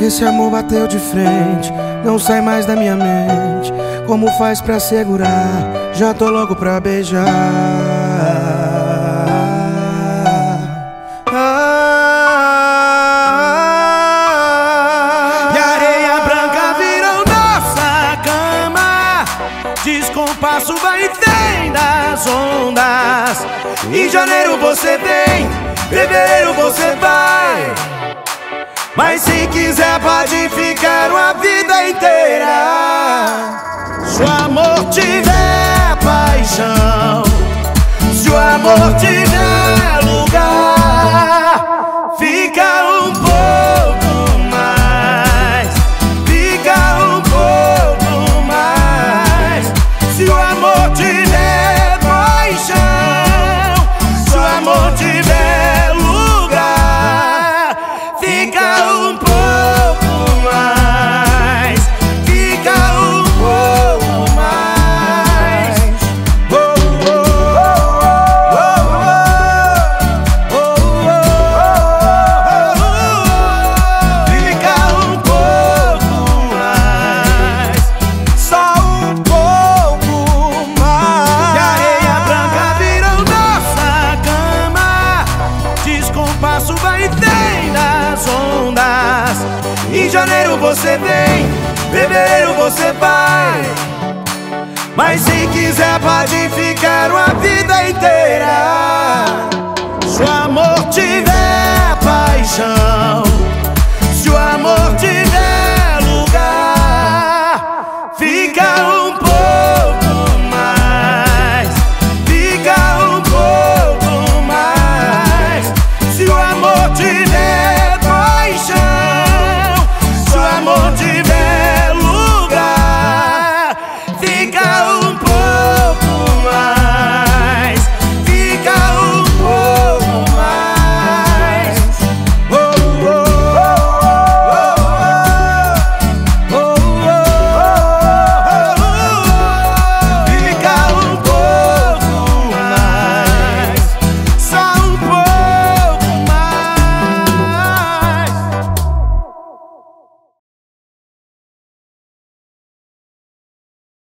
Esse amor bateu de frente, não sai mais da minha mente. Como faz pra segurar? Já tô louco pra beijar. Ah, E areia branca virou nossa cama Descompasso vai e das ondas Em janeiro você vem, fevereiro você vai Mas se quiser pode ficar uma vida inteira. Se o amor tiver paixão Se o amor tiver Descompasso vai e das ondas. Em janeiro você vem, fevereiro você vai. Mas se quiser pode ficar